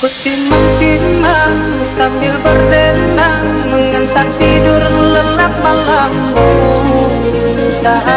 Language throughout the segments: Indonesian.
Kucing mengkimang sambil berdenang Mengenang tidur lelap malammu. Saat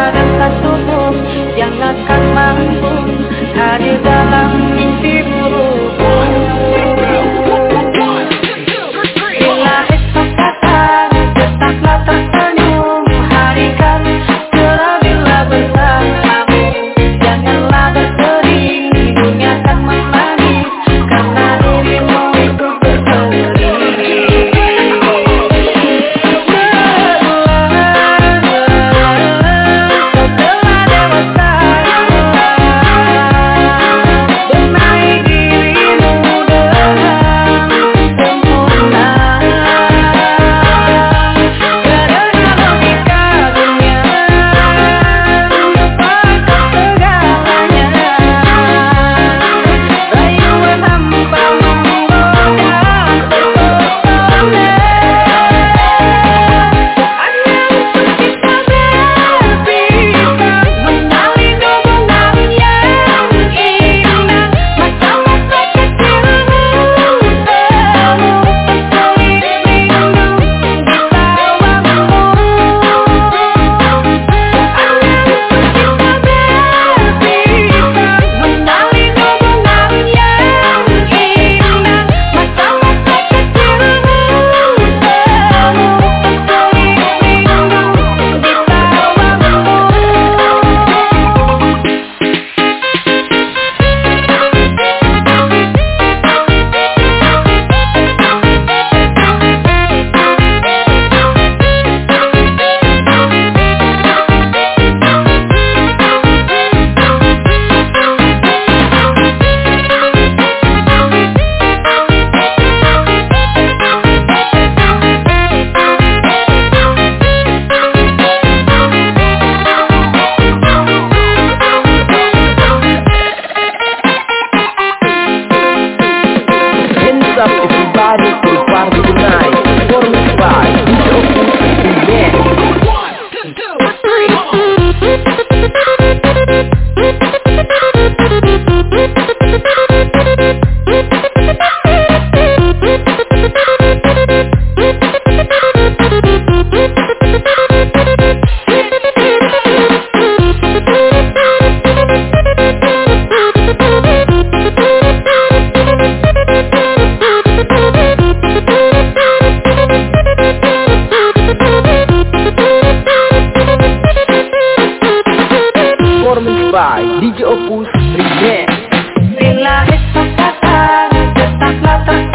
Barbie Unite, performed by uso brillar. Si la next pasada está plata